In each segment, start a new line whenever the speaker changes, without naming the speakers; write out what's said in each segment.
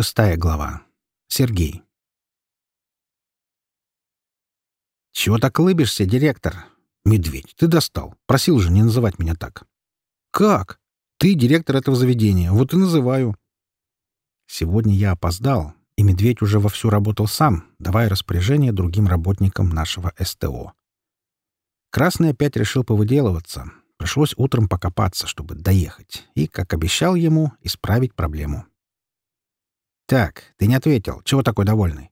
Шестая глава. Сергей. «Чего так улыбишься, директор?» «Медведь, ты достал. Просил же не называть меня так». «Как? Ты директор этого заведения. Вот и называю». Сегодня я опоздал, и Медведь уже вовсю работал сам, давая распоряжение другим работникам нашего СТО. Красный опять решил повыделываться. Пришлось утром покопаться, чтобы доехать, и, как обещал ему, исправить проблему. «Так, ты не ответил. Чего такой довольный?»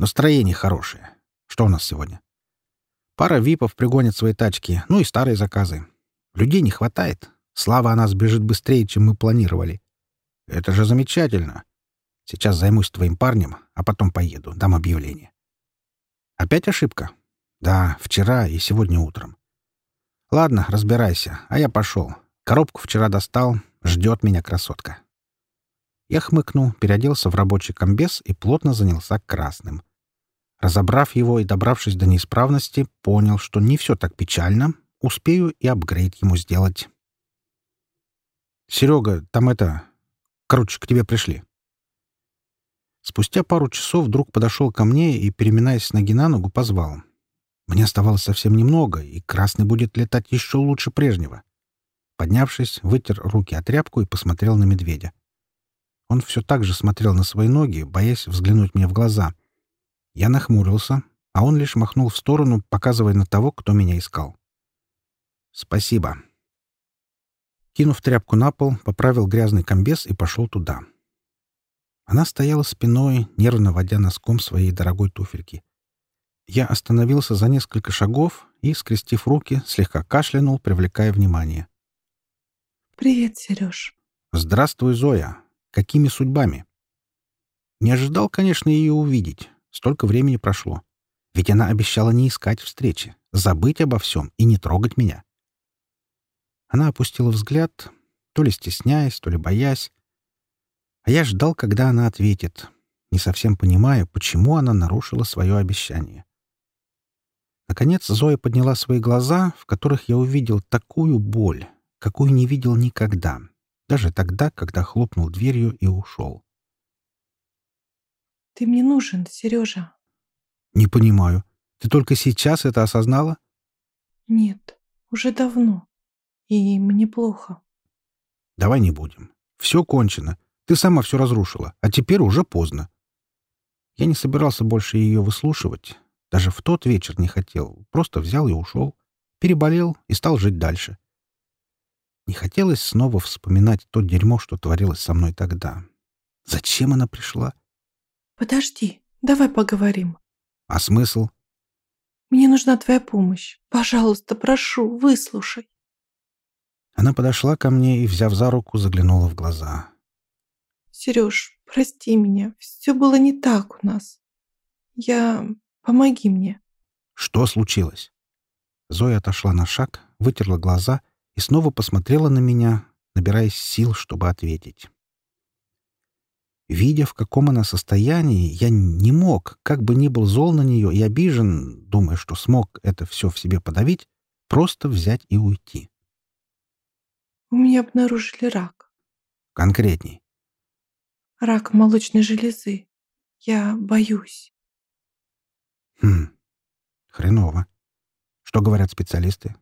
«Настроение хорошее. Что у нас сегодня?» «Пара випов пригонят свои тачки, ну и старые заказы. Людей не хватает. Слава о нас бежит быстрее, чем мы планировали. Это же замечательно. Сейчас займусь твоим парнем, а потом поеду, дам объявление». «Опять ошибка?» «Да, вчера и сегодня утром». «Ладно, разбирайся, а я пошел. Коробку вчера достал. Ждет меня красотка». Я хмыкнул, переоделся в рабочий комбез и плотно занялся красным. Разобрав его и добравшись до неисправности, понял, что не все так печально. Успею и апгрейд ему сделать. «Серега, там это... Короче, к тебе пришли». Спустя пару часов друг подошел ко мне и, переминаясь с ноги на ногу, позвал. Мне оставалось совсем немного, и красный будет летать еще лучше прежнего. Поднявшись, вытер руки от тряпку и посмотрел на медведя. Он все так же смотрел на свои ноги, боясь взглянуть мне в глаза. Я нахмурился, а он лишь махнул в сторону, показывая на того, кто меня искал. «Спасибо». Кинув тряпку на пол, поправил грязный комбез и пошел туда. Она стояла спиной, нервно водя носком своей дорогой туфельки. Я остановился за несколько шагов и, скрестив руки, слегка кашлянул, привлекая внимание.
«Привет, Сереж».
«Здравствуй, Зоя. Какими судьбами? Не ожидал, конечно, ее увидеть. Столько времени прошло. Ведь она обещала не искать встречи, забыть обо всем и не трогать меня. Она опустила взгляд, то ли стесняясь, то ли боясь. А я ждал, когда она ответит, не совсем понимая, почему она нарушила свое обещание. Наконец Зоя подняла свои глаза, в которых я увидел такую боль, какую не видел никогда даже тогда, когда хлопнул дверью и ушел.
«Ты мне нужен, Сережа».
«Не понимаю. Ты только сейчас это осознала?»
«Нет, уже давно. И мне плохо».
«Давай не будем. Все кончено. Ты сама все разрушила, а теперь уже поздно». Я не собирался больше ее выслушивать. Даже в тот вечер не хотел. Просто взял и ушел. Переболел и стал жить дальше. Не хотелось снова вспоминать то дерьмо, что творилось со мной тогда. Зачем она пришла?
«Подожди, давай поговорим».
«А смысл?»
«Мне нужна твоя помощь. Пожалуйста, прошу, выслушай».
Она подошла ко мне и, взяв за руку, заглянула в глаза.
«Сереж, прости меня. Все было не так у нас. Я... Помоги мне».
«Что случилось?» Зоя отошла на шаг, вытерла глаза — и снова посмотрела на меня, набираясь сил, чтобы ответить. Видя, в каком она состоянии, я не мог, как бы ни был зол на нее и обижен, думая, что смог это все в себе подавить, просто взять и уйти.
«У меня обнаружили рак».
«Конкретней».
«Рак молочной железы. Я боюсь».
«Хм, хреново. Что говорят специалисты?»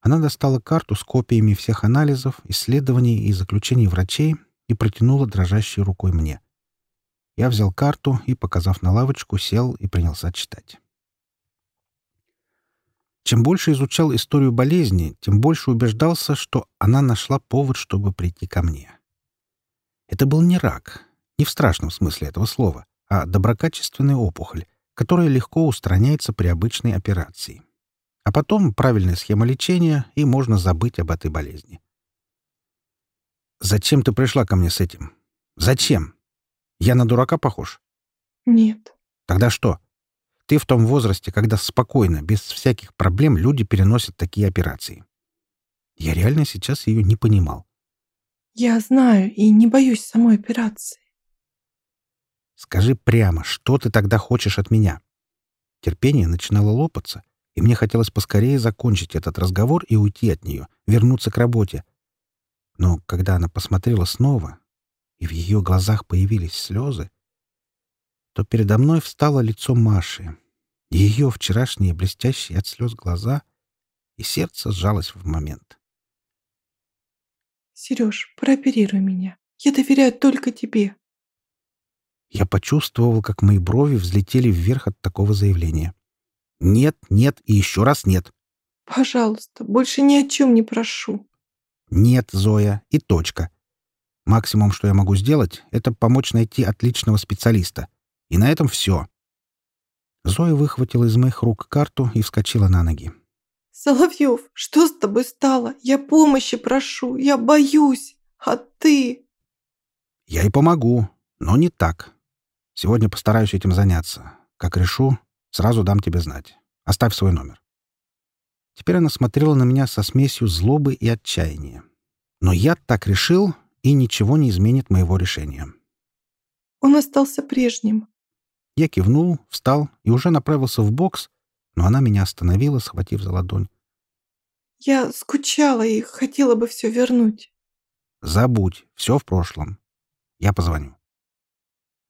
Она достала карту с копиями всех анализов, исследований и заключений врачей и протянула дрожащей рукой мне. Я взял карту и, показав на лавочку, сел и принялся читать. Чем больше изучал историю болезни, тем больше убеждался, что она нашла повод, чтобы прийти ко мне. Это был не рак, не в страшном смысле этого слова, а доброкачественная опухоль, которая легко устраняется при обычной операции. А потом правильная схема лечения, и можно забыть об этой болезни. «Зачем ты пришла ко мне с этим? Зачем? Я на дурака похож?»
«Нет».
«Тогда что? Ты в том возрасте, когда спокойно, без всяких проблем люди переносят такие операции». Я реально сейчас ее не понимал.
«Я знаю и не боюсь самой операции».
«Скажи прямо, что ты тогда хочешь от меня?» Терпение начинало лопаться, и мне хотелось поскорее закончить этот разговор и уйти от нее, вернуться к работе. Но когда она посмотрела снова, и в ее глазах появились слезы, то передо мной встало лицо Маши, ее вчерашние блестящие от слез глаза, и сердце сжалось в момент.
«Сереж, прооперируй меня. Я доверяю только тебе».
Я почувствовал, как мои брови взлетели вверх от такого заявления. «Нет, нет и еще раз нет».
«Пожалуйста, больше ни о чем не прошу».
«Нет, Зоя, и точка. Максимум, что я могу сделать, это помочь найти отличного специалиста. И на этом все». Зоя выхватила из моих рук карту и вскочила на ноги.
«Соловьев, что с тобой стало? Я помощи прошу, я боюсь. А ты?»
«Я и помогу, но не так. Сегодня постараюсь этим заняться. Как решу, сразу дам тебе знать. Оставь свой номер». Теперь она смотрела на меня со смесью злобы и отчаяния. Но я так решил, и ничего не изменит моего решения.
Он остался прежним.
Я кивнул, встал и уже направился в бокс, но она меня остановила, схватив за ладонь.
«Я скучала и хотела бы все вернуть».
«Забудь, все в прошлом. Я позвоню».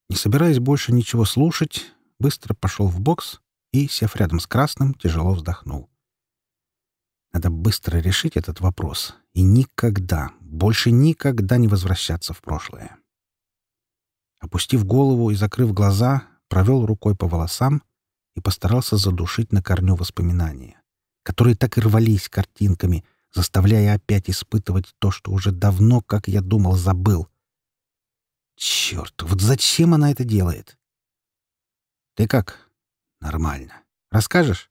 Не собираясь больше ничего слушать, быстро пошел в бокс и, сев рядом с Красным, тяжело вздохнул. Надо быстро решить этот вопрос и никогда, больше никогда не возвращаться в прошлое. Опустив голову и закрыв глаза, провел рукой по волосам и постарался задушить на корню воспоминания, которые так и рвались картинками, заставляя опять испытывать то, что уже давно, как я думал, забыл. Черт, вот зачем она это делает? Ты как? Нормально. Расскажешь?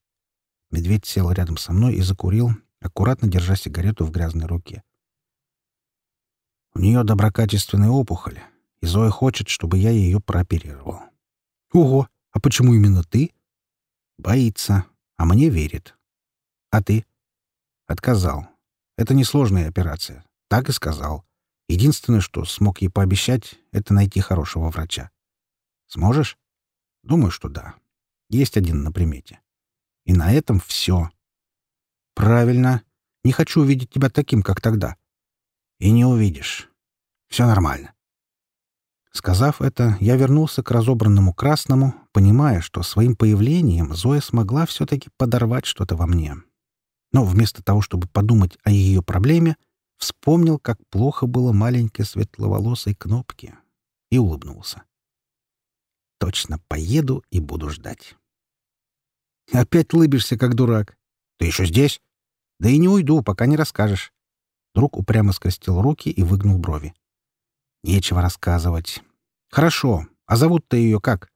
Медведь сел рядом со мной и закурил, аккуратно держа сигарету в грязной руке. У нее доброкачественная опухоль, и Зоя хочет, чтобы я ее прооперировал. Ого, а почему именно ты? Боится, а мне верит. А ты? Отказал. Это несложная операция. Так и сказал. Единственное, что смог ей пообещать, это найти хорошего врача. Сможешь? Думаю, что да. Есть один на примете. И на этом все. Правильно. Не хочу увидеть тебя таким, как тогда. И не увидишь. Все нормально. Сказав это, я вернулся к разобранному красному, понимая, что своим появлением Зоя смогла все-таки подорвать что-то во мне. Но вместо того, чтобы подумать о ее проблеме, вспомнил, как плохо было маленькой светловолосой кнопке, и улыбнулся. Точно поеду и буду ждать. Опять лыбишься, как дурак. Ты еще здесь? Да и не уйду, пока не расскажешь. Друг упрямо скрестил руки и выгнул брови. Нечего рассказывать. Хорошо. А зовут-то ее как?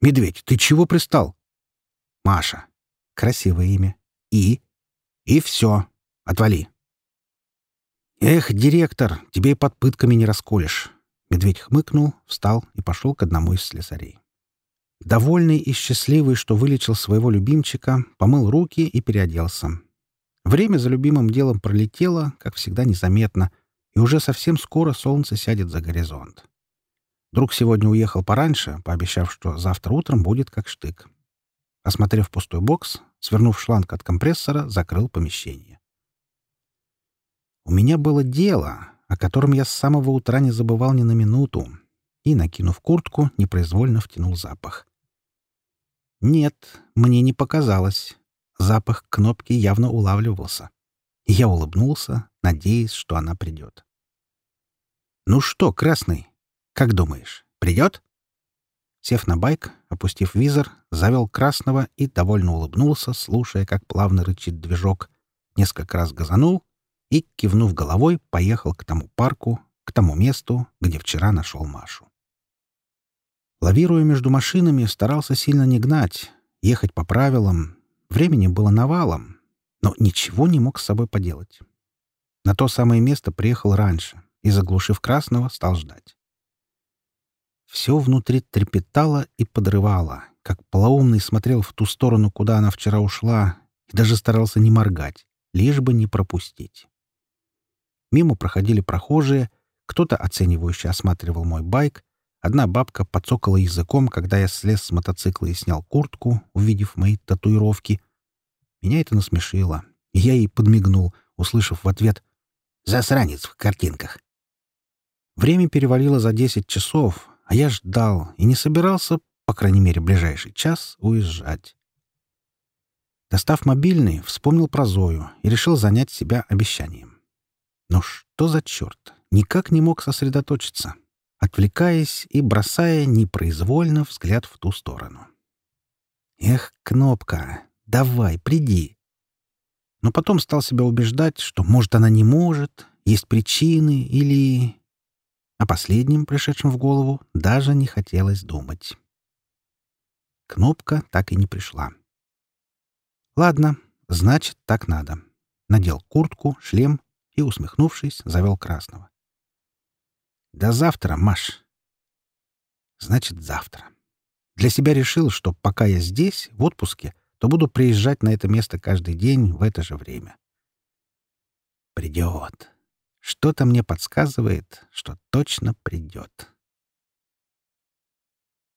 Медведь, ты чего пристал? Маша. Красивое имя. И? И все. Отвали. Эх, директор, тебе и под пытками не расколешь. Медведь хмыкнул, встал и пошел к одному из слесарей. Довольный и счастливый, что вылечил своего любимчика, помыл руки и переоделся. Время за любимым делом пролетело, как всегда, незаметно, и уже совсем скоро солнце сядет за горизонт. Друг сегодня уехал пораньше, пообещав, что завтра утром будет как штык. Осмотрев пустой бокс, свернув шланг от компрессора, закрыл помещение. У меня было дело, о котором я с самого утра не забывал ни на минуту, и, накинув куртку, непроизвольно втянул запах. Нет, мне не показалось. Запах кнопки явно улавливался. я улыбнулся, надеясь, что она придет. «Ну что, Красный, как думаешь, придет?» Сев на байк, опустив визор, завел Красного и довольно улыбнулся, слушая, как плавно рычит движок, несколько раз газанул и, кивнув головой, поехал к тому парку, к тому месту, где вчера нашел Машу. Лавируя между машинами, старался сильно не гнать, ехать по правилам. Времени было навалом, но ничего не мог с собой поделать. На то самое место приехал раньше и, заглушив красного, стал ждать. Все внутри трепетало и подрывало, как полоумный смотрел в ту сторону, куда она вчера ушла, и даже старался не моргать, лишь бы не пропустить. Мимо проходили прохожие, кто-то оценивающе осматривал мой байк, Одна бабка подцокала языком, когда я слез с мотоцикла и снял куртку, увидев мои татуировки. Меня это насмешило, я ей подмигнул, услышав в ответ «Засранец в картинках». Время перевалило за десять часов, а я ждал и не собирался, по крайней мере, ближайший час, уезжать. Достав мобильный, вспомнил про Зою и решил занять себя обещанием. Но что за черт? Никак не мог сосредоточиться, отвлекаясь и бросая непроизвольно взгляд в ту сторону. «Эх, Кнопка, давай, приди!» Но потом стал себя убеждать, что, может, она не может, есть причины или... О последнем, пришедшем в голову, даже не хотелось думать. Кнопка так и не пришла. Ладно, значит, так надо. Надел куртку, шлем и, усмехнувшись, завел красного. До завтра, Маш. Значит, завтра. Для себя решил, что пока я здесь, в отпуске, то буду приезжать на это место каждый день в это же время. Придет. Что-то мне подсказывает, что точно придет.